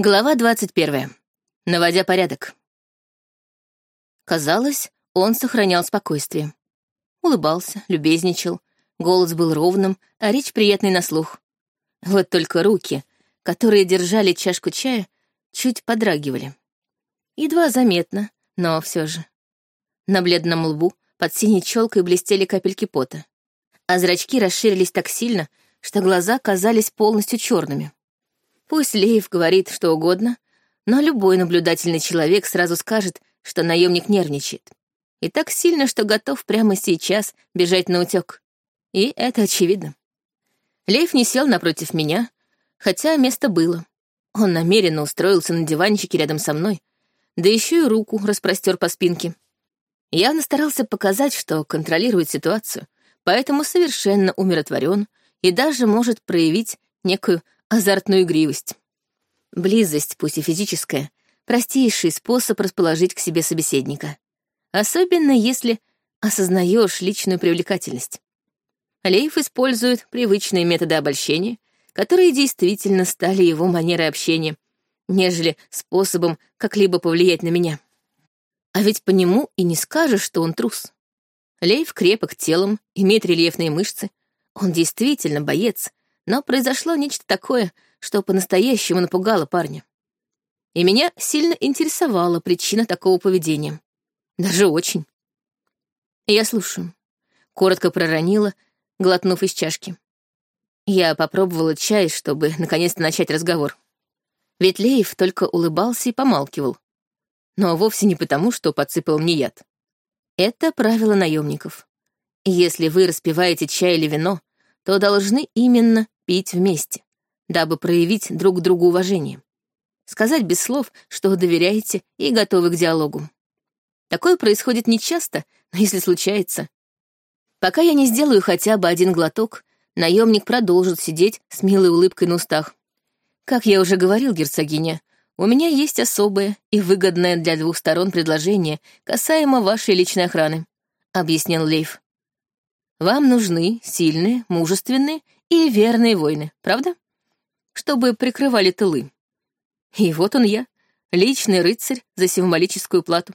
Глава 21. Наводя порядок. Казалось, он сохранял спокойствие. Улыбался, любезничал, голос был ровным, а речь приятной на слух. Вот только руки, которые держали чашку чая, чуть подрагивали. Едва заметно, но все же. На бледном лбу под синей челкой блестели капельки пота, а зрачки расширились так сильно, что глаза казались полностью черными. Пусть Леев говорит что угодно, но любой наблюдательный человек сразу скажет, что наемник нервничает. И так сильно, что готов прямо сейчас бежать на утек. И это очевидно. Леев не сел напротив меня, хотя место было. Он намеренно устроился на диванчике рядом со мной, да еще и руку распростер по спинке. Явно старался показать, что контролирует ситуацию, поэтому совершенно умиротворен и даже может проявить некую азартную игривость. Близость, пусть и физическая, простейший способ расположить к себе собеседника. Особенно если осознаешь личную привлекательность. Лейф использует привычные методы обольщения, которые действительно стали его манерой общения, нежели способом как-либо повлиять на меня. А ведь по нему и не скажешь, что он трус. Лейф крепок телом, имеет рельефные мышцы. Он действительно боец, но произошло нечто такое, что по-настоящему напугало парня. И меня сильно интересовала причина такого поведения. Даже очень. Я слушаю. Коротко проронила, глотнув из чашки. Я попробовала чай, чтобы наконец-то начать разговор. Ведь Леев только улыбался и помалкивал. Но вовсе не потому, что подсыпал мне яд. Это правило наемников. Если вы распиваете чай или вино, то должны именно пить вместе, дабы проявить друг другу уважение. Сказать без слов, что доверяете и готовы к диалогу. Такое происходит нечасто, но если случается. Пока я не сделаю хотя бы один глоток, наемник продолжит сидеть с милой улыбкой на устах. Как я уже говорил, герцогиня, у меня есть особое и выгодное для двух сторон предложение касаемо вашей личной охраны, объяснил Лейф. Вам нужны сильные, мужественные и верные воины, правда? Чтобы прикрывали тылы. И вот он я, личный рыцарь за символическую плату.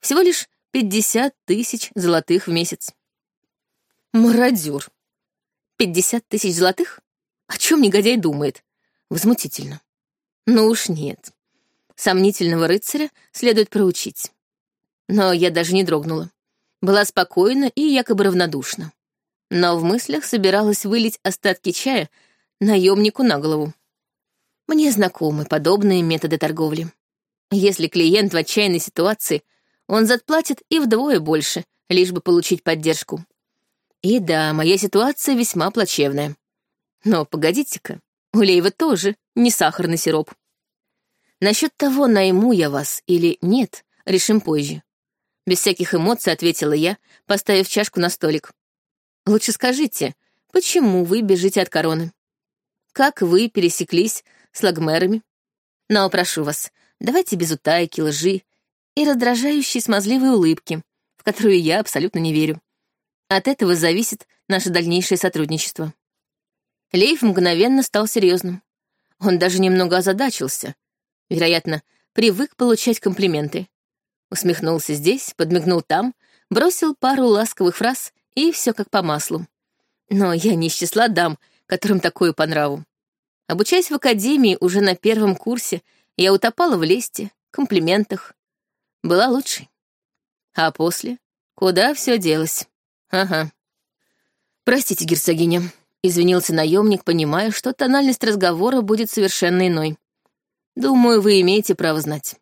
Всего лишь пятьдесят тысяч золотых в месяц. Мародер. Пятьдесят тысяч золотых? О чем негодяй думает? Возмутительно. Ну уж нет. Сомнительного рыцаря следует проучить. Но я даже не дрогнула. Была спокойна и якобы равнодушна но в мыслях собиралась вылить остатки чая наемнику на голову. Мне знакомы подобные методы торговли. Если клиент в отчаянной ситуации, он заплатит и вдвое больше, лишь бы получить поддержку. И да, моя ситуация весьма плачевная. Но погодите-ка, у Лейва тоже не сахарный сироп. Насчет того, найму я вас или нет, решим позже. Без всяких эмоций ответила я, поставив чашку на столик. Лучше скажите, почему вы бежите от короны? Как вы пересеклись с лагмерами? Но прошу вас, давайте без утайки, лжи и раздражающей смазливой улыбки, в которую я абсолютно не верю. От этого зависит наше дальнейшее сотрудничество. Лейф мгновенно стал серьезным. Он даже немного озадачился. Вероятно, привык получать комплименты. Усмехнулся здесь, подмигнул там, бросил пару ласковых фраз и все как по маслу. Но я не из числа дам, которым такое по нраву. Обучаясь в академии уже на первом курсе, я утопала в лесте, комплиментах. Была лучшей. А после? Куда все делось? Ага. Простите, герцогиня, извинился наемник, понимая, что тональность разговора будет совершенно иной. Думаю, вы имеете право знать.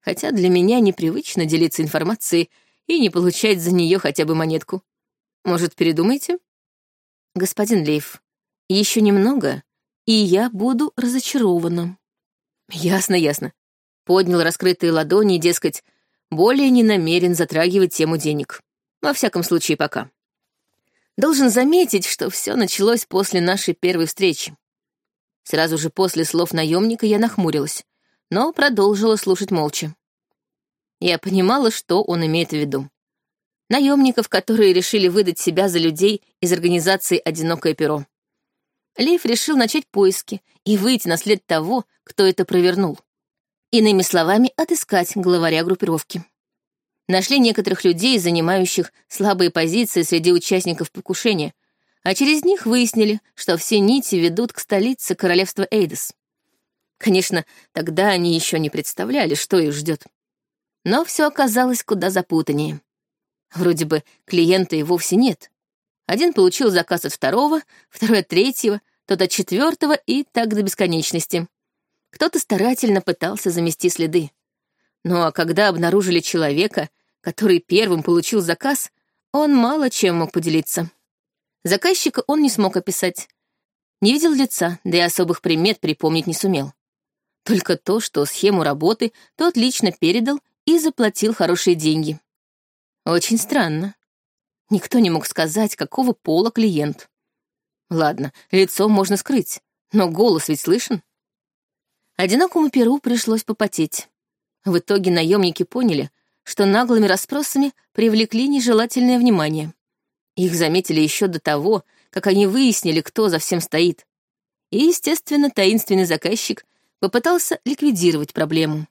Хотя для меня непривычно делиться информацией и не получать за нее хотя бы монетку. Может, передумайте? Господин Лейф, еще немного, и я буду разочарована. Ясно, ясно. Поднял раскрытые ладони, дескать, более не намерен затрагивать тему денег. Во всяком случае, пока. Должен заметить, что все началось после нашей первой встречи. Сразу же после слов наемника я нахмурилась, но продолжила слушать молча. Я понимала, что он имеет в виду наемников, которые решили выдать себя за людей из организации «Одинокое перо». Лейф решил начать поиски и выйти на след того, кто это провернул. Иными словами, отыскать главаря группировки. Нашли некоторых людей, занимающих слабые позиции среди участников покушения, а через них выяснили, что все нити ведут к столице королевства Эйдес. Конечно, тогда они еще не представляли, что их ждет. Но все оказалось куда запутаннее. Вроде бы клиента и вовсе нет. Один получил заказ от второго, второй от третьего, тот от четвертого и так до бесконечности. Кто-то старательно пытался замести следы. Ну а когда обнаружили человека, который первым получил заказ, он мало чем мог поделиться. Заказчика он не смог описать. Не видел лица, да и особых примет припомнить не сумел. Только то, что схему работы тот лично передал и заплатил хорошие деньги. Очень странно. Никто не мог сказать, какого пола клиент. Ладно, лицо можно скрыть, но голос ведь слышен. Одинокому перу пришлось попотеть. В итоге наемники поняли, что наглыми расспросами привлекли нежелательное внимание. Их заметили еще до того, как они выяснили, кто за всем стоит. И, естественно, таинственный заказчик попытался ликвидировать проблему.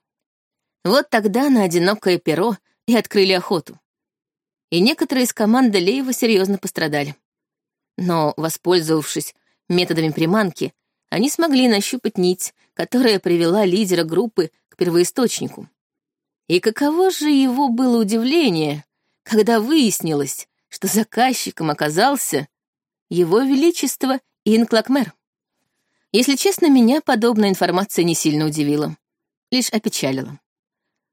Вот тогда на одинокое перо и открыли охоту и некоторые из команды Леева серьезно пострадали. Но, воспользовавшись методами приманки, они смогли нащупать нить, которая привела лидера группы к первоисточнику. И каково же его было удивление, когда выяснилось, что заказчиком оказался его величество Инклакмер. Если честно, меня подобная информация не сильно удивила, лишь опечалила.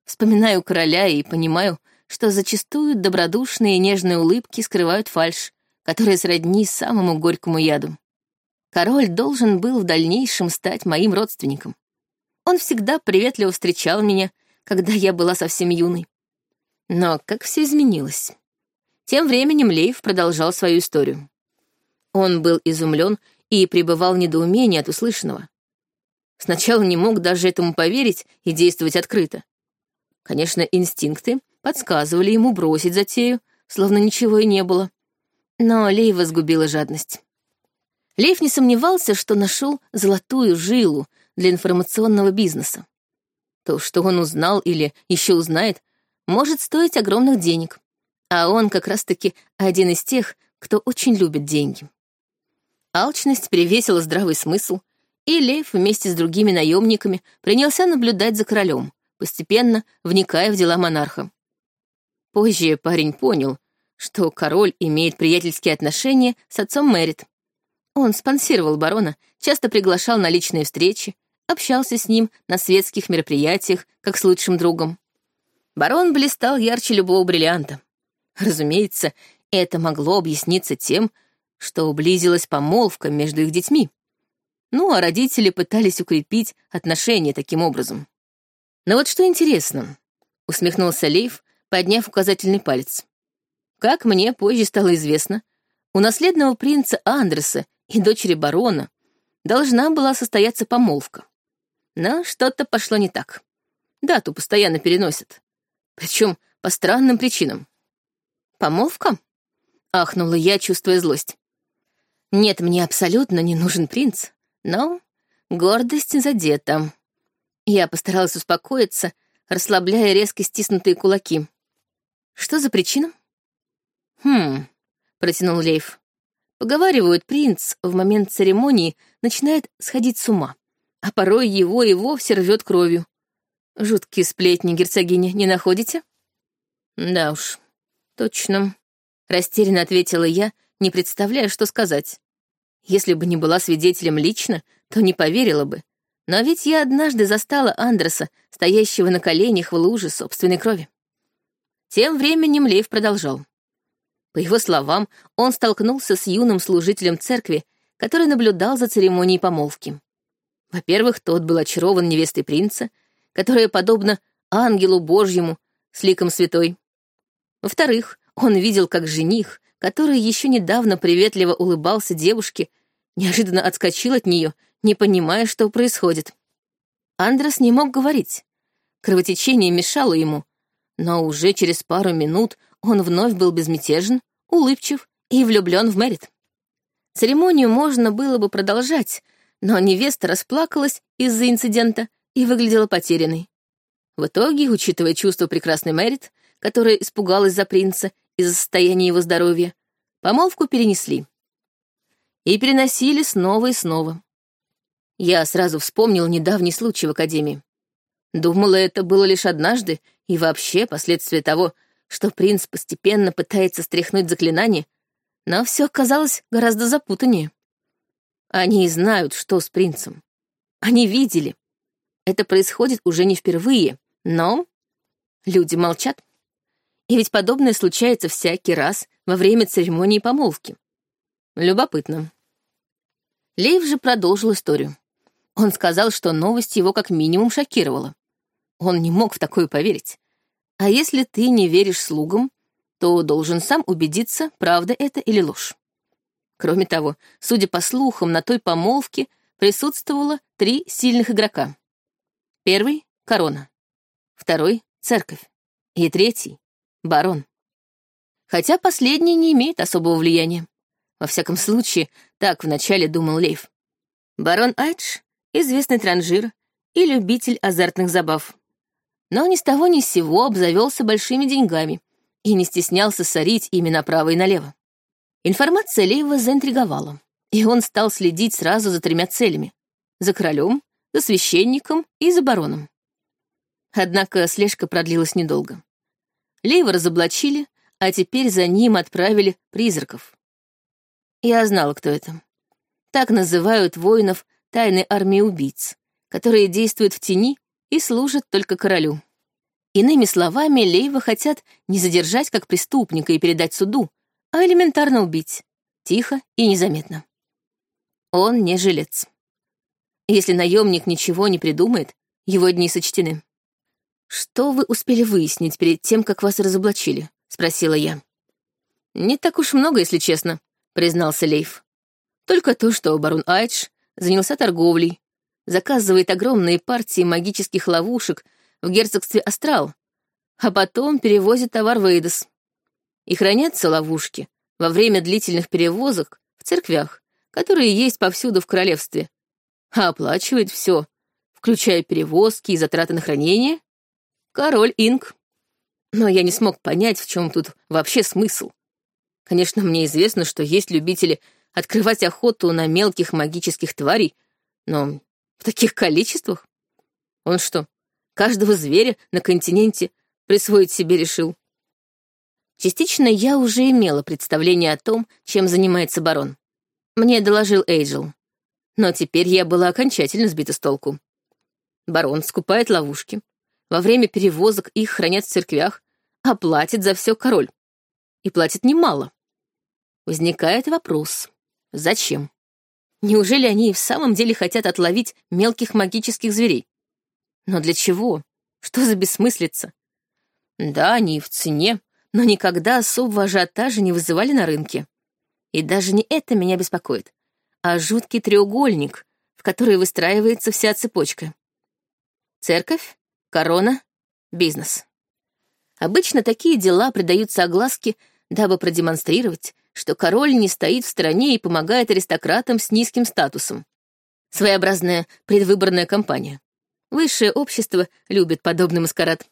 Вспоминаю короля и понимаю, что зачастую добродушные и нежные улыбки скрывают фальшь, которая сродни самому горькому яду. Король должен был в дальнейшем стать моим родственником. Он всегда приветливо встречал меня, когда я была совсем юной. Но как все изменилось. Тем временем Лейв продолжал свою историю. Он был изумлен и пребывал в недоумении от услышанного. Сначала не мог даже этому поверить и действовать открыто. Конечно, инстинкты подсказывали ему бросить затею, словно ничего и не было. Но Лейва сгубила жадность. Лейв не сомневался, что нашел золотую жилу для информационного бизнеса. То, что он узнал или еще узнает, может стоить огромных денег. А он как раз-таки один из тех, кто очень любит деньги. Алчность перевесила здравый смысл, и Лейв вместе с другими наемниками принялся наблюдать за королем, постепенно вникая в дела монарха. Позже парень понял, что король имеет приятельские отношения с отцом Мэрит. Он спонсировал барона, часто приглашал на личные встречи, общался с ним на светских мероприятиях, как с лучшим другом. Барон блистал ярче любого бриллианта. Разумеется, это могло объясниться тем, что близилась помолвка между их детьми. Ну, а родители пытались укрепить отношения таким образом. Но вот что интересно, усмехнулся Лейв, подняв указательный палец. Как мне позже стало известно, у наследного принца Андреса и дочери барона должна была состояться помолвка. Но что-то пошло не так. Дату постоянно переносят. Причем по странным причинам. «Помолвка?» — ахнула я, чувствуя злость. «Нет, мне абсолютно не нужен принц, но гордость задета». Я постаралась успокоиться, расслабляя резко стиснутые кулаки. Что за причина? Хм, протянул Лейф. Поговаривают, принц в момент церемонии начинает сходить с ума, а порой его и вовсе рвет кровью. Жуткие сплетни, герцогиня, не находите? Да уж, точно. Растерянно ответила я, не представляя, что сказать. Если бы не была свидетелем лично, то не поверила бы. Но ведь я однажды застала Андреса, стоящего на коленях в луже собственной крови. Тем временем Лейв продолжал. По его словам, он столкнулся с юным служителем церкви, который наблюдал за церемонией помолвки. Во-первых, тот был очарован невестой принца, которая подобна ангелу Божьему с ликом святой. Во-вторых, он видел, как жених, который еще недавно приветливо улыбался девушке, неожиданно отскочил от нее, не понимая, что происходит. Андрес не мог говорить. Кровотечение мешало ему, но уже через пару минут он вновь был безмятежен, улыбчив и влюблен в Мэрит. Церемонию можно было бы продолжать, но невеста расплакалась из-за инцидента и выглядела потерянной. В итоге, учитывая чувство прекрасной Мэрит, которая испугалась за принца из-за состояния его здоровья, помолвку перенесли. И переносили снова и снова. Я сразу вспомнил недавний случай в Академии. Думала, это было лишь однажды, и вообще последствия того, что принц постепенно пытается стряхнуть заклинание, но все оказалось гораздо запутаннее. Они знают, что с принцем. Они видели. Это происходит уже не впервые, но люди молчат. И ведь подобное случается всякий раз во время церемонии помолвки. Любопытно. Лейв же продолжил историю. Он сказал, что новость его как минимум шокировала. Он не мог в такое поверить. А если ты не веришь слугам, то должен сам убедиться, правда это или ложь. Кроме того, судя по слухам, на той помолвке присутствовало три сильных игрока. Первый — корона, второй — церковь, и третий — барон. Хотя последний не имеет особого влияния. Во всяком случае, так вначале думал Лейв. Барон Айдж — известный транжир и любитель азартных забав. Но ни с того ни с сего обзавелся большими деньгами и не стеснялся сорить ими направо и налево. Информация Лейва заинтриговала, и он стал следить сразу за тремя целями — за королем, за священником и за бароном. Однако слежка продлилась недолго. Лейва разоблачили, а теперь за ним отправили призраков. Я знала, кто это. Так называют воинов тайной армии убийц, которые действуют в тени и служат только королю. Иными словами, Лейва хотят не задержать как преступника и передать суду, а элементарно убить. Тихо и незаметно. Он не жилец. Если наемник ничего не придумает, его дни сочтены. «Что вы успели выяснить перед тем, как вас разоблачили?» — спросила я. «Не так уж много, если честно», — признался Лейф. «Только то, что барон Айдж занялся торговлей, заказывает огромные партии магических ловушек в герцогстве Астрал, а потом перевозит товар в Эйдос и хранятся ловушки во время длительных перевозок в церквях, которые есть повсюду в королевстве, а оплачивает все, включая перевозки и затраты на хранение, король Инг. Но я не смог понять, в чем тут вообще смысл. Конечно, мне известно, что есть любители открывать охоту на мелких магических тварей, но в таких количествах? Он что, каждого зверя на континенте присвоить себе решил? Частично я уже имела представление о том, чем занимается барон. Мне доложил Эйджел. Но теперь я была окончательно сбита с толку. Барон скупает ловушки. Во время перевозок их хранят в церквях, а платит за все король. И платит немало. Возникает вопрос. Зачем? Неужели они и в самом деле хотят отловить мелких магических зверей? Но для чего? Что за бессмыслица? Да, они в цене, но никогда особого ажиотажа не вызывали на рынке. И даже не это меня беспокоит, а жуткий треугольник, в который выстраивается вся цепочка. Церковь, корона, бизнес. Обычно такие дела придаются огласке, дабы продемонстрировать, что король не стоит в стороне и помогает аристократам с низким статусом. Своеобразная предвыборная кампания. Высшее общество любит подобный маскарад.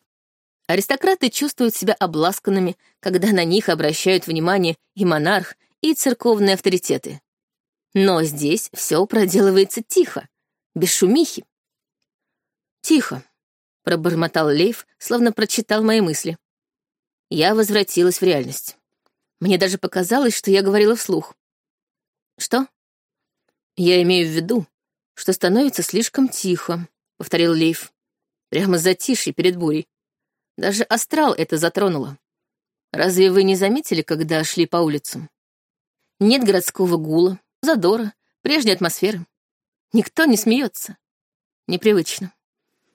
Аристократы чувствуют себя обласканными, когда на них обращают внимание и монарх, и церковные авторитеты. Но здесь все проделывается тихо, без шумихи. «Тихо», — пробормотал Лейв, словно прочитал мои мысли. Я возвратилась в реальность. Мне даже показалось, что я говорила вслух. «Что?» «Я имею в виду, что становится слишком тихо», — повторил Лейв. «Прямо затишье перед бурей. Даже астрал это затронуло. Разве вы не заметили, когда шли по улицам? Нет городского гула, задора, прежней атмосферы. Никто не смеется. Непривычно.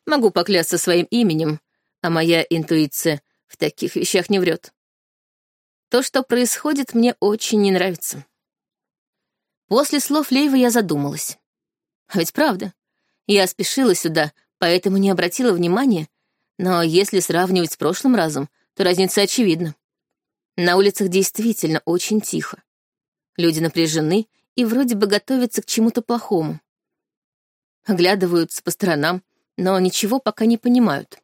Могу поклясться своим именем, а моя интуиция в таких вещах не врет. То, что происходит, мне очень не нравится. После слов Лейва я задумалась. А ведь правда, я спешила сюда, поэтому не обратила внимания но если сравнивать с прошлым разом, то разница очевидна. На улицах действительно очень тихо. Люди напряжены и вроде бы готовятся к чему-то плохому. Оглядываются по сторонам, но ничего пока не понимают.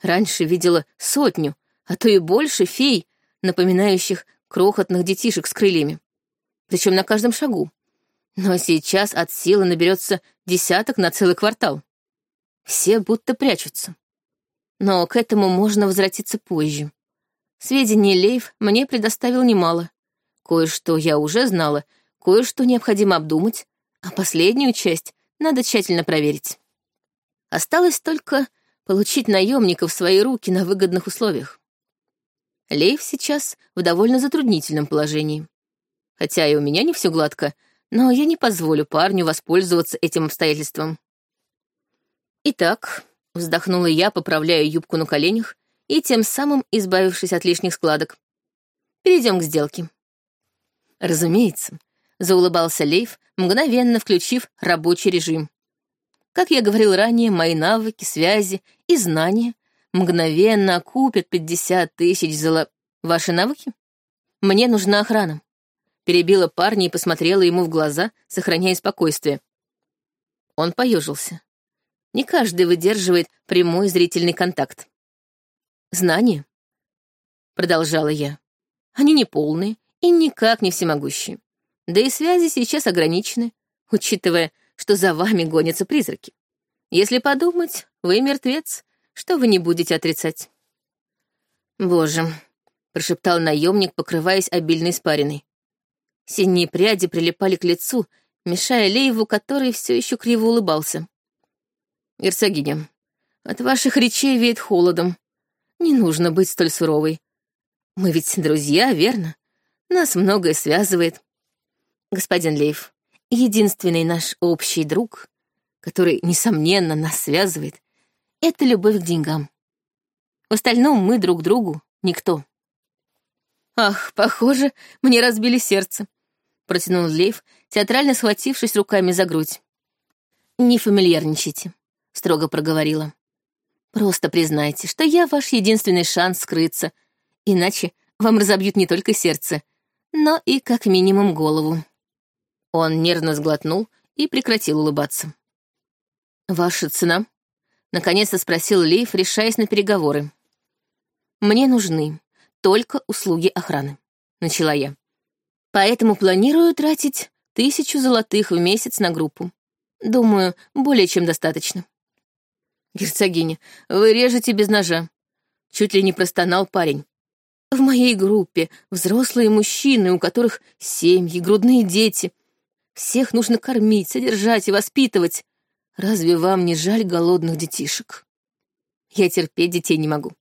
Раньше видела сотню, а то и больше фей, напоминающих крохотных детишек с крыльями. Причем на каждом шагу. Но сейчас от силы наберется десяток на целый квартал. Все будто прячутся. Но к этому можно возвратиться позже. Сведений Лейв мне предоставил немало. Кое-что я уже знала, кое-что необходимо обдумать, а последнюю часть надо тщательно проверить. Осталось только получить наемников в свои руки на выгодных условиях. Лейв сейчас в довольно затруднительном положении. Хотя и у меня не все гладко, но я не позволю парню воспользоваться этим обстоятельством. Итак, вздохнула я, поправляя юбку на коленях и тем самым избавившись от лишних складок. Перейдем к сделке. Разумеется, заулыбался Лейв, мгновенно включив рабочий режим. Как я говорил ранее, мои навыки, связи и знания мгновенно окупят 50 тысяч золо... Ваши навыки? Мне нужна охрана. Перебила парня и посмотрела ему в глаза, сохраняя спокойствие. Он поежился. Не каждый выдерживает прямой зрительный контакт. Знания, продолжала я, они не полные и никак не всемогущие. Да и связи сейчас ограничены, учитывая, что за вами гонятся призраки. Если подумать, вы мертвец, что вы не будете отрицать. Боже, прошептал наемник, покрываясь обильной испариной. Синие пряди прилипали к лицу, мешая Лееву, который все еще криво улыбался. «Герцогиня, от ваших речей веет холодом. Не нужно быть столь суровой. Мы ведь друзья, верно? Нас многое связывает. Господин Лейв, единственный наш общий друг, который, несомненно, нас связывает, это любовь к деньгам. В остальном мы друг другу никто. Ах, похоже, мне разбили сердце, протянул Лейв, театрально схватившись руками за грудь. Не фамильярничайте, строго проговорила. Просто признайте, что я ваш единственный шанс скрыться, иначе вам разобьют не только сердце, но и как минимум голову. Он нервно сглотнул и прекратил улыбаться. «Ваша цена?» — наконец-то спросил Лейф, решаясь на переговоры. «Мне нужны только услуги охраны», — начала я. «Поэтому планирую тратить тысячу золотых в месяц на группу. Думаю, более чем достаточно». «Герцогиня, вы режете без ножа», — чуть ли не простонал парень. «В моей группе взрослые мужчины, у которых семьи, грудные дети — всех нужно кормить, содержать и воспитывать. Разве вам не жаль голодных детишек? Я терпеть детей не могу.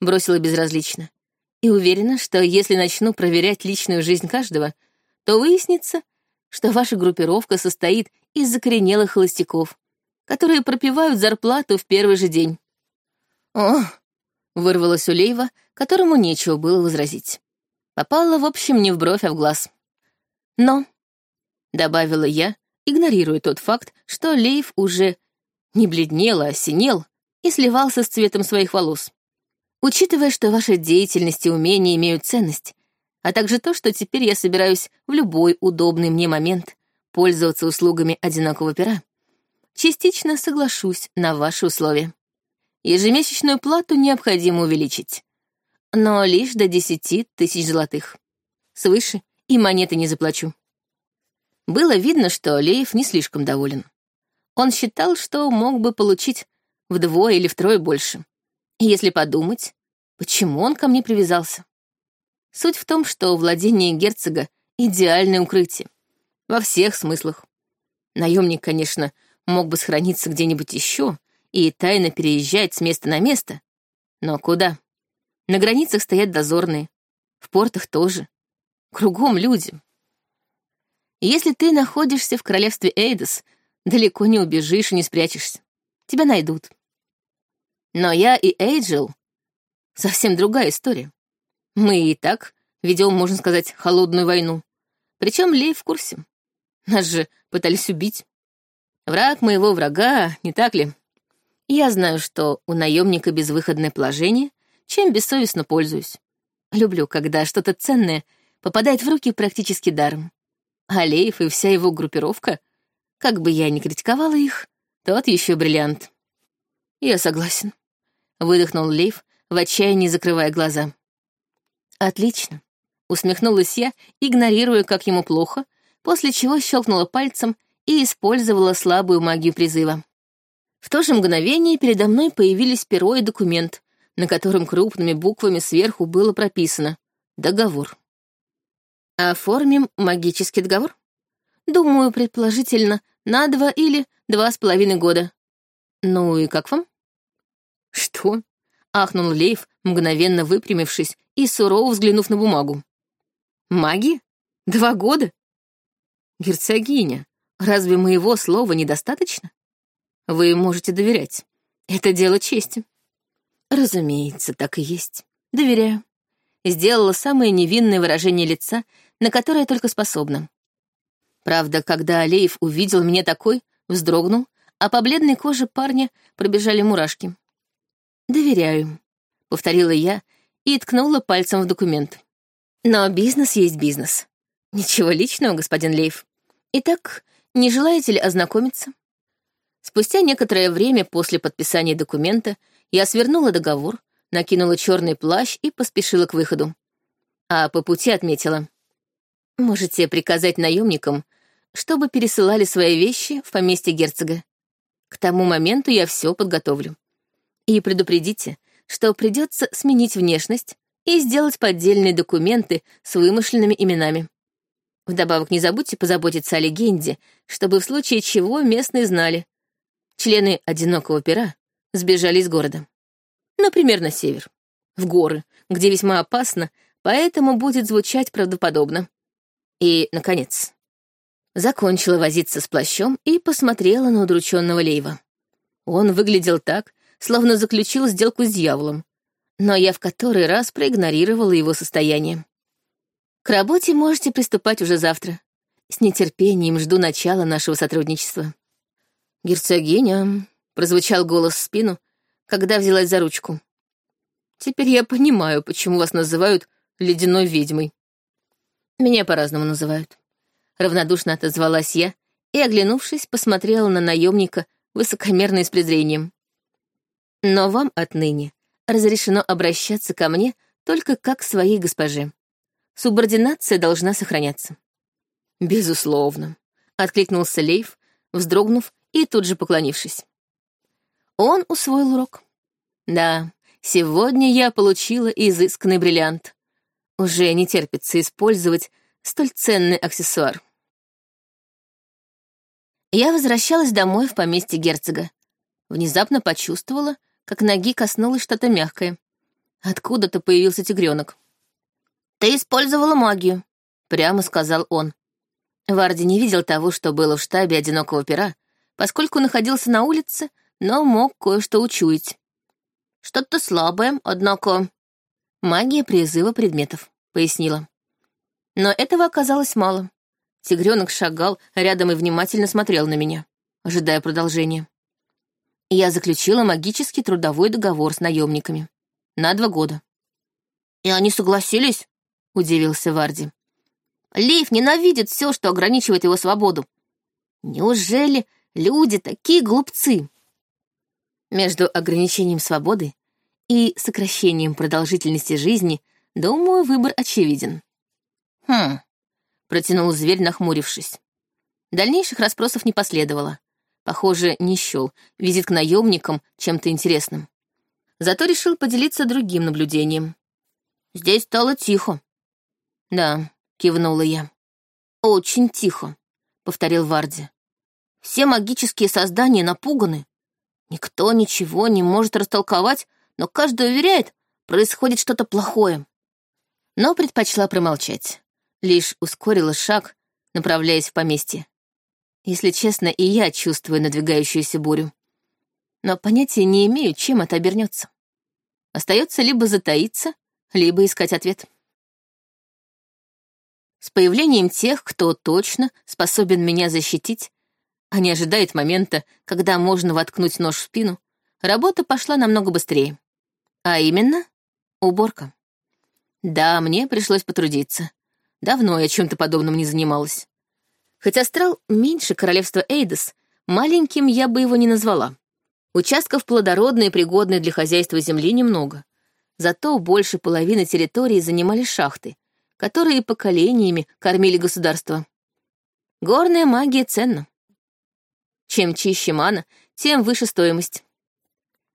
Бросила безразлично. И уверена, что если начну проверять личную жизнь каждого, то выяснится, что ваша группировка состоит из закоренелых холостяков, которые пропивают зарплату в первый же день. О, вырвалась у Лейва, которому нечего было возразить. Попала, в общем, не в бровь, а в глаз. Но добавила я, игнорируя тот факт, что Лейв уже не бледнел, а синел и сливался с цветом своих волос. Учитывая, что ваша деятельность и умения имеют ценность, а также то, что теперь я собираюсь в любой удобный мне момент пользоваться услугами одинокого пера, частично соглашусь на ваши условия. Ежемесячную плату необходимо увеличить, но лишь до десяти тысяч золотых. Свыше и монеты не заплачу. Было видно, что Алеев не слишком доволен. Он считал, что мог бы получить вдвое или втрое больше. И если подумать, почему он ко мне привязался? Суть в том, что владение герцога — идеальное укрытие. Во всех смыслах. Наемник, конечно, мог бы схорониться где-нибудь еще и тайно переезжать с места на место. Но куда? На границах стоят дозорные. В портах тоже. Кругом люди. Если ты находишься в королевстве Эйдос, далеко не убежишь и не спрячешься. Тебя найдут. Но я и Эйджел — совсем другая история. Мы и так ведем, можно сказать, холодную войну. Причем Лей в курсе. Нас же пытались убить. Враг моего врага, не так ли? Я знаю, что у наемника безвыходное положение, чем бессовестно пользуюсь. Люблю, когда что-то ценное попадает в руки практически даром. Алеев и вся его группировка, как бы я ни критиковала их, тот еще бриллиант. Я согласен. Выдохнул Лейв, в отчаянии закрывая глаза. Отлично. Усмехнулась я, игнорируя, как ему плохо, после чего щелкнула пальцем и использовала слабую магию призыва. В то же мгновение передо мной появились перо и документ, на котором крупными буквами сверху было прописано «Договор». Оформим магический договор? Думаю, предположительно, на два или два с половиной года. Ну и как вам? Что? Ахнул Лейв, мгновенно выпрямившись и сурово взглянув на бумагу. Маги? Два года? Герцогиня, разве моего слова недостаточно? Вы можете доверять. Это дело чести. Разумеется, так и есть. Доверяю. Сделала самое невинное выражение лица, на которое только способна. Правда, когда Алеев увидел меня такой, вздрогнул, а по бледной коже парня пробежали мурашки. «Доверяю», — повторила я и ткнула пальцем в документ. «Но бизнес есть бизнес. Ничего личного, господин Лейв. Итак, не желаете ли ознакомиться?» Спустя некоторое время после подписания документа я свернула договор, накинула черный плащ и поспешила к выходу. А по пути отметила. Можете приказать наемникам, чтобы пересылали свои вещи в поместье герцога. К тому моменту я все подготовлю. И предупредите, что придется сменить внешность и сделать поддельные документы с вымышленными именами. Вдобавок не забудьте позаботиться о легенде, чтобы в случае чего местные знали. Члены «Одинокого пера» сбежали из города. Например, на север, в горы, где весьма опасно, поэтому будет звучать правдоподобно. И, наконец, закончила возиться с плащом и посмотрела на удрученного Лейва. Он выглядел так, словно заключил сделку с дьяволом, но я в который раз проигнорировала его состояние. К работе можете приступать уже завтра. С нетерпением жду начала нашего сотрудничества. «Герцогиня», — прозвучал голос в спину, когда взялась за ручку. «Теперь я понимаю, почему вас называют ледяной ведьмой. Меня по-разному называют. Равнодушно отозвалась я и, оглянувшись, посмотрела на наемника высокомерно и с презрением. Но вам отныне разрешено обращаться ко мне только как к своей госпоже. Субординация должна сохраняться. Безусловно, откликнулся Лейв, вздрогнув и тут же поклонившись. Он усвоил урок. Да, сегодня я получила изысканный бриллиант. Уже не терпится использовать столь ценный аксессуар. Я возвращалась домой в поместье герцога. Внезапно почувствовала, как ноги коснулось что-то мягкое. Откуда-то появился тигренок. «Ты использовала магию», — прямо сказал он. Варди не видел того, что было в штабе одинокого пера, поскольку находился на улице, но мог кое-что учуять. «Что-то слабое, однако...» «Магия призыва предметов», — пояснила. Но этого оказалось мало. Тигренок шагал рядом и внимательно смотрел на меня, ожидая продолжения. Я заключила магический трудовой договор с наемниками. На два года. «И они согласились?» — удивился Варди. «Лейф ненавидит все, что ограничивает его свободу. Неужели люди такие глупцы?» Между ограничением свободы и сокращением продолжительности жизни, думаю, выбор очевиден. «Хм», — протянул зверь, нахмурившись. Дальнейших расспросов не последовало. Похоже, не счел визит к наемникам чем-то интересным. Зато решил поделиться другим наблюдением. «Здесь стало тихо». «Да», — кивнула я. «Очень тихо», — повторил Варди. «Все магические создания напуганы. Никто ничего не может растолковать, но каждый уверяет, происходит что-то плохое. Но предпочла промолчать. Лишь ускорила шаг, направляясь в поместье. Если честно, и я чувствую надвигающуюся бурю. Но понятия не имею, чем это обернется. Остается либо затаиться, либо искать ответ. С появлением тех, кто точно способен меня защитить, а не ожидает момента, когда можно воткнуть нож в спину, работа пошла намного быстрее. А именно, уборка. Да, мне пришлось потрудиться. Давно я чем-то подобным не занималась. Хоть астрал меньше королевства Эйдос, маленьким я бы его не назвала. Участков плодородной и пригодной для хозяйства земли немного. Зато больше половины территории занимали шахты, которые поколениями кормили государство. Горная магия ценна. Чем чище мана, тем выше стоимость.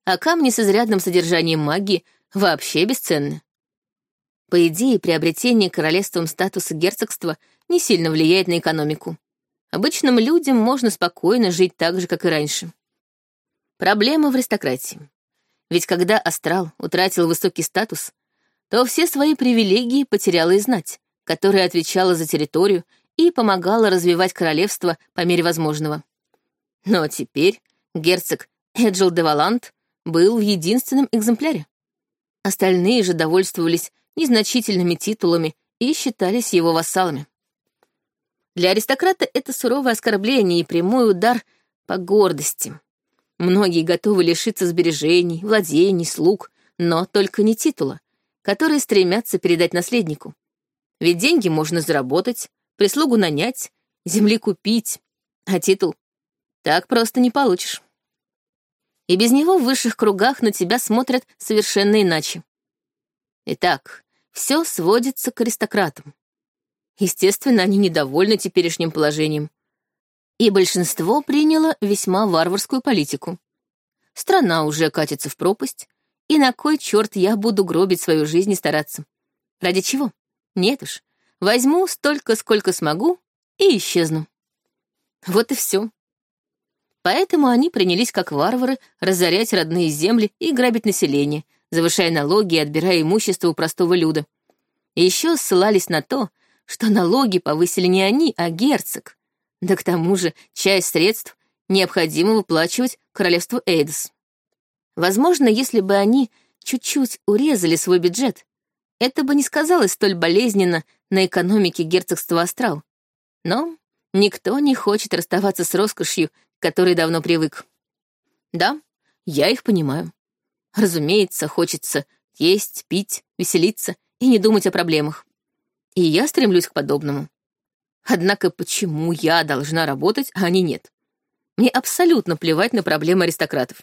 А камни с изрядным содержанием магии вообще бесценны. По идее, приобретение королевством статуса герцогства не сильно влияет на экономику. Обычным людям можно спокойно жить так же, как и раньше. Проблема в аристократии. Ведь когда астрал утратил высокий статус, то все свои привилегии потеряла и знать, которая отвечала за территорию и помогала развивать королевство по мере возможного. Но теперь герцог Эджил де Валант был в единственном экземпляре. Остальные же довольствовались незначительными титулами и считались его вассалами. Для аристократа это суровое оскорбление и прямой удар по гордости. Многие готовы лишиться сбережений, владений, слуг, но только не титула, которые стремятся передать наследнику. Ведь деньги можно заработать, прислугу нанять, земли купить, а титул так просто не получишь. И без него в высших кругах на тебя смотрят совершенно иначе. Итак, все сводится к аристократам. Естественно, они недовольны теперешним положением. И большинство приняло весьма варварскую политику. Страна уже катится в пропасть, и на кой черт я буду гробить свою жизнь и стараться? Ради чего? Нет уж. Возьму столько, сколько смогу, и исчезну. Вот и все. Поэтому они принялись, как варвары, разорять родные земли и грабить население, завышая налоги и отбирая имущество у простого люда. И еще ссылались на то, что налоги повысили не они, а герцог. Да к тому же часть средств необходимо выплачивать королевству Эйдос. Возможно, если бы они чуть-чуть урезали свой бюджет, это бы не сказалось столь болезненно на экономике герцогства Астрал. Но никто не хочет расставаться с роскошью, к которой давно привык. Да, я их понимаю. Разумеется, хочется есть, пить, веселиться и не думать о проблемах. И я стремлюсь к подобному. Однако почему я должна работать, а они нет? Мне абсолютно плевать на проблемы аристократов.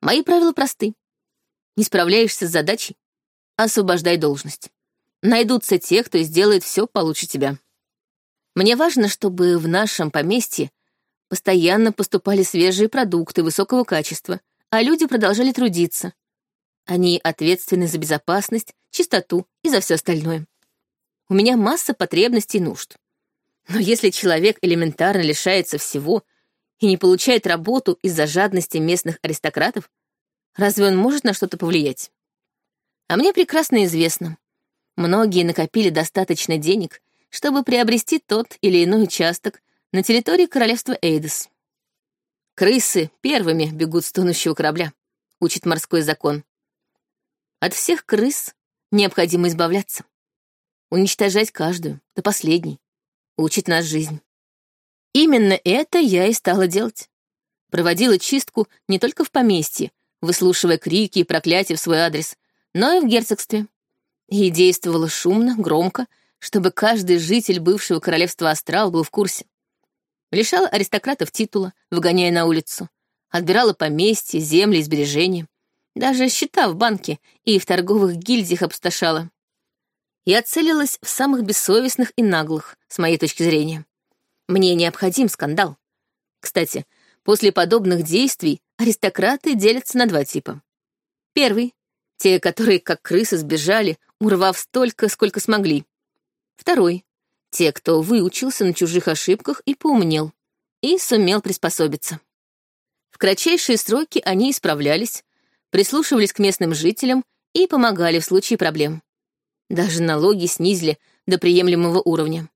Мои правила просты. Не справляешься с задачей — освобождай должность. Найдутся те, кто сделает все получше тебя. Мне важно, чтобы в нашем поместье постоянно поступали свежие продукты высокого качества, а люди продолжали трудиться. Они ответственны за безопасность, чистоту и за все остальное. У меня масса потребностей и нужд. Но если человек элементарно лишается всего и не получает работу из-за жадности местных аристократов, разве он может на что-то повлиять? А мне прекрасно известно. Многие накопили достаточно денег, чтобы приобрести тот или иной участок на территории королевства Эйдес. Крысы первыми бегут с тонущего корабля, учит морской закон. От всех крыс необходимо избавляться. Уничтожать каждую, до последней, учит нас жизнь. Именно это я и стала делать. Проводила чистку не только в поместье, выслушивая крики и проклятия в свой адрес, но и в герцогстве. И действовала шумно, громко, чтобы каждый житель бывшего королевства Астрал был в курсе. Лишала аристократов титула, выгоняя на улицу. Отбирала поместья, земли и сбережения. Даже счета в банке и в торговых гильдиях обсташала. Я целилась в самых бессовестных и наглых, с моей точки зрения. Мне необходим скандал. Кстати, после подобных действий аристократы делятся на два типа. Первый — те, которые как крысы сбежали, урвав столько, сколько смогли. Второй те, кто выучился на чужих ошибках и поумнел, и сумел приспособиться. В кратчайшие сроки они исправлялись, прислушивались к местным жителям и помогали в случае проблем. Даже налоги снизили до приемлемого уровня.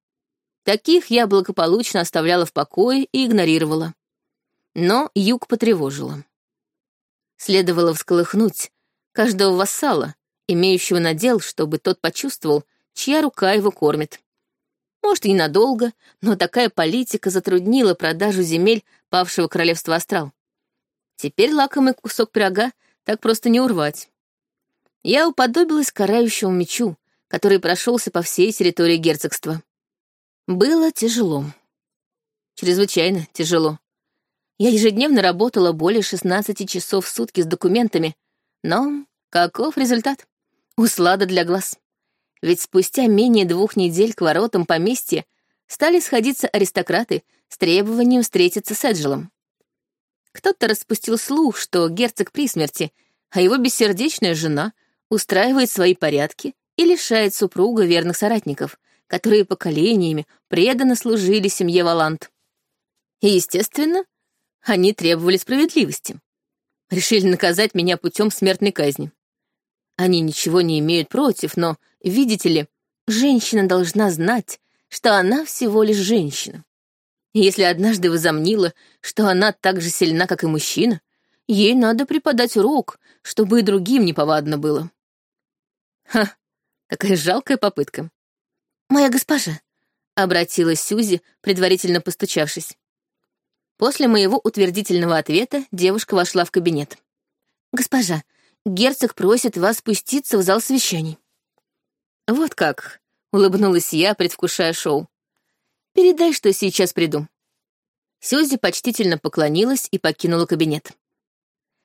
Таких я благополучно оставляла в покое и игнорировала. Но юг потревожила. Следовало всколыхнуть каждого вассала, имеющего надел, чтобы тот почувствовал, чья рука его кормит. Может, и ненадолго, но такая политика затруднила продажу земель павшего королевства Астрал. Теперь лакомый кусок пирога так просто не урвать. Я уподобилась карающему мечу, который прошелся по всей территории герцогства. Было тяжело. чрезвычайно тяжело. Я ежедневно работала более 16 часов в сутки с документами, но каков результат? Услада для глаз. Ведь спустя менее двух недель к воротам поместья стали сходиться аристократы с требованием встретиться с Эджелом. Кто-то распустил слух, что герцог при смерти, а его бессердечная жена устраивает свои порядки и лишает супруга верных соратников, которые поколениями преданно служили семье Валант. И, естественно, они требовали справедливости. Решили наказать меня путем смертной казни. Они ничего не имеют против, но, видите ли, женщина должна знать, что она всего лишь женщина. Если однажды возомнила, что она так же сильна, как и мужчина, ей надо преподать урок, чтобы и другим неповадно было. Ха, какая жалкая попытка. «Моя госпожа», — обратилась Сюзи, предварительно постучавшись. После моего утвердительного ответа девушка вошла в кабинет. «Госпожа, герцог просит вас спуститься в зал совещаний». «Вот как», — улыбнулась я, предвкушая шоу. «Передай, что сейчас приду». Сюзи почтительно поклонилась и покинула кабинет.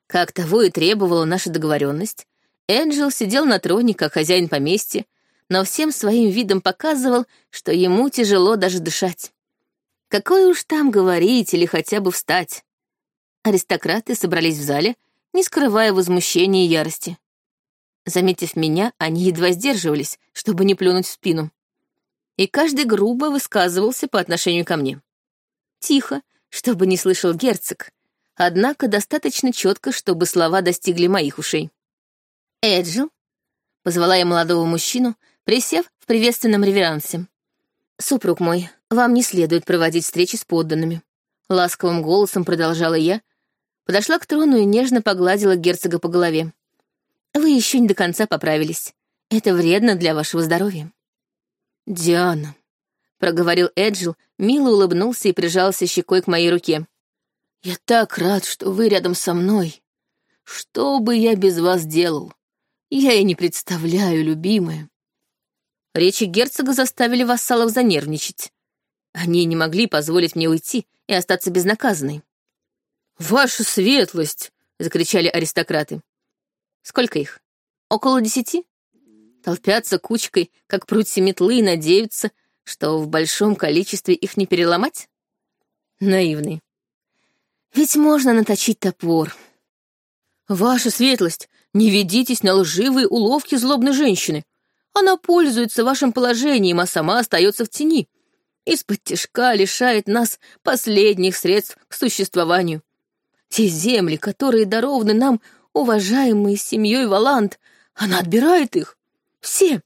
Как того и требовала наша договоренность, Энджел сидел на троне, как хозяин поместья, но всем своим видом показывал, что ему тяжело даже дышать. Какое уж там говорить или хотя бы встать. Аристократы собрались в зале, не скрывая возмущения и ярости. Заметив меня, они едва сдерживались, чтобы не плюнуть в спину. И каждый грубо высказывался по отношению ко мне. Тихо, чтобы не слышал герцог, однако достаточно четко, чтобы слова достигли моих ушей. «Эджил», — позвала я молодого мужчину, присев в приветственном реверансе. «Супруг мой, вам не следует проводить встречи с подданными», — ласковым голосом продолжала я, подошла к трону и нежно погладила герцога по голове. Вы еще не до конца поправились. Это вредно для вашего здоровья. Диана, проговорил Эджил, мило улыбнулся и прижался щекой к моей руке. Я так рад, что вы рядом со мной. Что бы я без вас делал? Я и не представляю, любимая. Речи герцога заставили вассалов занервничать. Они не могли позволить мне уйти и остаться безнаказанной. «Ваша светлость!» — закричали аристократы. Сколько их? Около десяти? Толпятся кучкой, как прутья метлы, и надеются, что в большом количестве их не переломать? Наивный. Ведь можно наточить топор. Ваша светлость, не ведитесь на лживые уловки злобной женщины. Она пользуется вашим положением, а сама остается в тени. Из-под тяжка лишает нас последних средств к существованию. Те земли, которые дарованы нам уважаемой семьей Валант, она отбирает их. Все.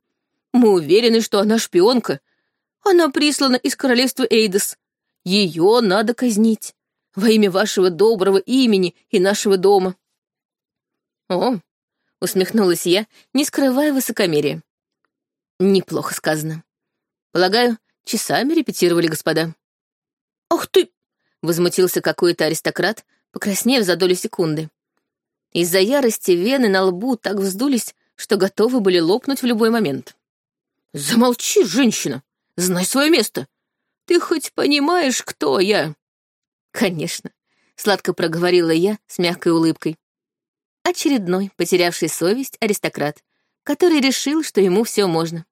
Мы уверены, что она шпионка. Она прислана из королевства Эйдос. Ее надо казнить. Во имя вашего доброго имени и нашего дома. О, усмехнулась я, не скрывая высокомерия. Неплохо сказано. Полагаю, часами репетировали господа. Ах ты! Возмутился какой-то аристократ, покраснев за долю секунды. Из-за ярости вены на лбу так вздулись, что готовы были лопнуть в любой момент. «Замолчи, женщина! Знай свое место! Ты хоть понимаешь, кто я?» «Конечно», — сладко проговорила я с мягкой улыбкой. Очередной, потерявший совесть, аристократ, который решил, что ему все можно.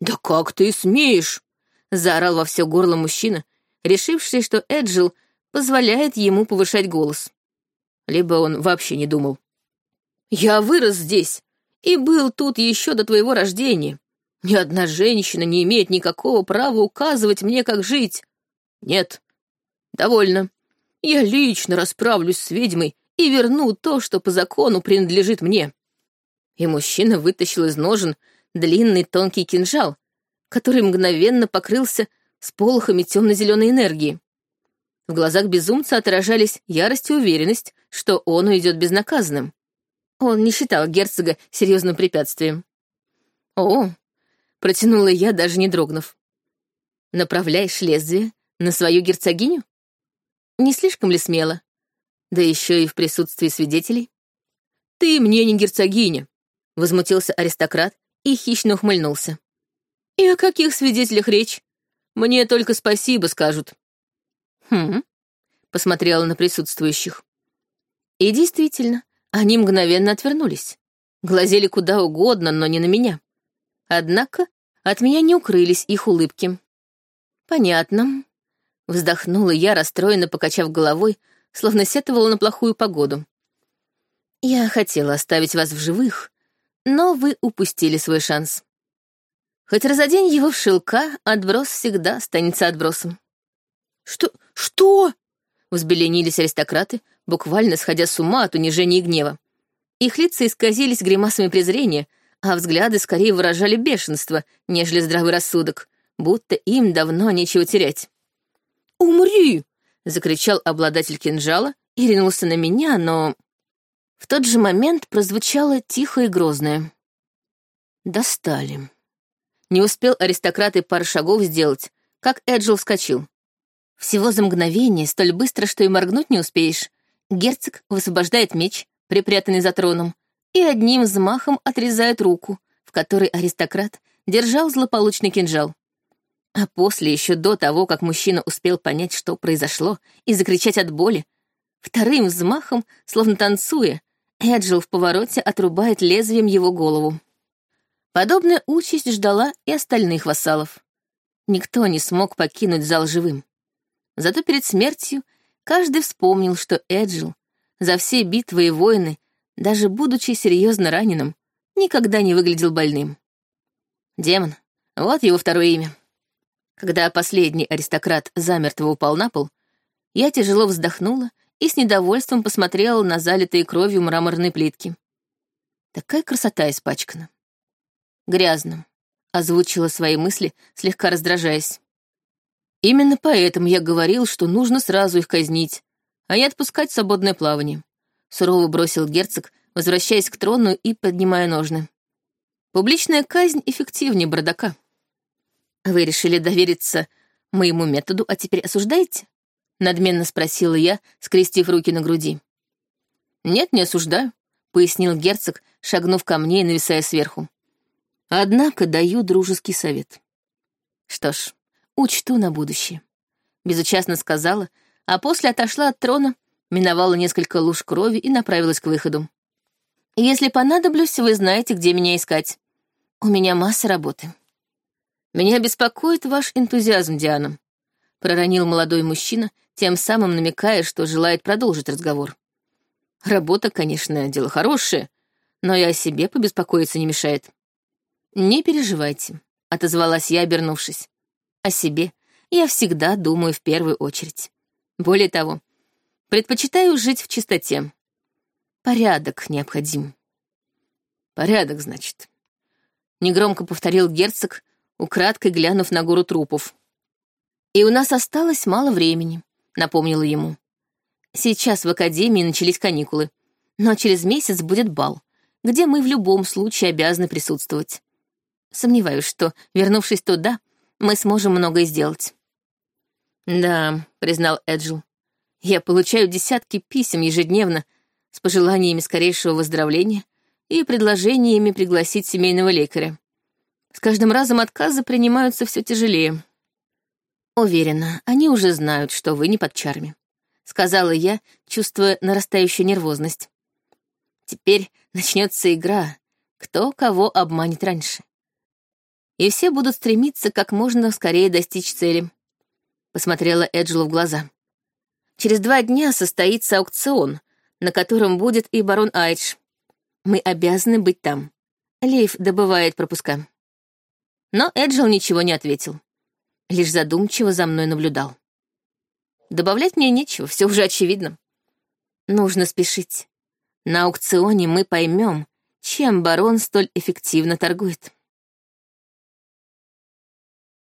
«Да как ты смеешь?» — заорал во все горло мужчина, решивший, что Эджил позволяет ему повышать голос либо он вообще не думал. «Я вырос здесь и был тут еще до твоего рождения. Ни одна женщина не имеет никакого права указывать мне, как жить. Нет, довольно. Я лично расправлюсь с ведьмой и верну то, что по закону принадлежит мне». И мужчина вытащил из ножен длинный тонкий кинжал, который мгновенно покрылся сполохами темно-зеленой энергии. В глазах безумца отражались ярость и уверенность, что он уйдет безнаказанным. Он не считал герцога серьезным препятствием. «О!» — протянула я, даже не дрогнув. «Направляешь лезвие на свою герцогиню? Не слишком ли смело? Да еще и в присутствии свидетелей?» «Ты мне не герцогиня!» — возмутился аристократ и хищно ухмыльнулся. «И о каких свидетелях речь? Мне только спасибо скажут». Хм, посмотрела на присутствующих. И действительно, они мгновенно отвернулись. Глазели куда угодно, но не на меня. Однако от меня не укрылись их улыбки. Понятно. Вздохнула я, расстроенно покачав головой, словно сетовала на плохую погоду. Я хотела оставить вас в живых, но вы упустили свой шанс. Хоть разодень его в шелка, отброс всегда останется отбросом. Что? Что? Взбеленились аристократы, буквально сходя с ума от унижения и гнева. Их лица исказились гримасами презрения, а взгляды скорее выражали бешенство, нежели здравый рассудок, будто им давно нечего терять. «Умри!» — закричал обладатель кинжала и ринулся на меня, но... В тот же момент прозвучало тихо и грозное. «Достали». Не успел аристократ и пару шагов сделать, как Эджил вскочил. Всего за мгновение, столь быстро, что и моргнуть не успеешь, герцог высвобождает меч, припрятанный за троном, и одним взмахом отрезает руку, в которой аристократ держал злополучный кинжал. А после, еще до того, как мужчина успел понять, что произошло, и закричать от боли, вторым взмахом, словно танцуя, Эджил в повороте отрубает лезвием его голову. Подобная участь ждала и остальных вассалов. Никто не смог покинуть зал живым. Зато перед смертью каждый вспомнил, что Эджил за все битвы и войны, даже будучи серьезно раненым, никогда не выглядел больным. Демон, вот его второе имя. Когда последний аристократ замертво упал на пол, я тяжело вздохнула и с недовольством посмотрела на залитые кровью мраморные плитки. Такая красота испачкана. Грязно, озвучила свои мысли, слегка раздражаясь. Именно поэтому я говорил, что нужно сразу их казнить, а не отпускать в свободное плавание. Сурово бросил герцог, возвращаясь к трону и поднимая ножны. Публичная казнь эффективнее бардака. Вы решили довериться моему методу, а теперь осуждаете? Надменно спросила я, скрестив руки на груди. Нет, не осуждаю, пояснил герцог, шагнув ко мне и нависая сверху. Однако даю дружеский совет. Что ж, учту на будущее. Безучастно сказала, а после отошла от трона, миновала несколько луж крови и направилась к выходу. «Если понадоблюсь, вы знаете, где меня искать. У меня масса работы». «Меня беспокоит ваш энтузиазм, Диана», — проронил молодой мужчина, тем самым намекая, что желает продолжить разговор. «Работа, конечно, дело хорошее, но и о себе побеспокоиться не мешает». «Не переживайте», — отозвалась я, обернувшись. «О себе я всегда думаю в первую очередь». Более того, предпочитаю жить в чистоте. Порядок необходим. Порядок, значит. Негромко повторил герцог, украдкой глянув на гору трупов. И у нас осталось мало времени, напомнила ему. Сейчас в академии начались каникулы, но через месяц будет бал, где мы в любом случае обязаны присутствовать. Сомневаюсь, что, вернувшись туда, мы сможем многое сделать. «Да», — признал Эджил. «Я получаю десятки писем ежедневно с пожеланиями скорейшего выздоровления и предложениями пригласить семейного лекаря. С каждым разом отказы принимаются все тяжелее». «Уверена, они уже знают, что вы не под чарами», — сказала я, чувствуя нарастающую нервозность. «Теперь начнется игра, кто кого обманет раньше. И все будут стремиться как можно скорее достичь цели посмотрела Эджелу в глаза. Через два дня состоится аукцион, на котором будет и барон Айдж. Мы обязаны быть там. Лейф добывает пропуска. Но Эджил ничего не ответил. Лишь задумчиво за мной наблюдал. Добавлять мне нечего, все уже очевидно. Нужно спешить. На аукционе мы поймем, чем барон столь эффективно торгует.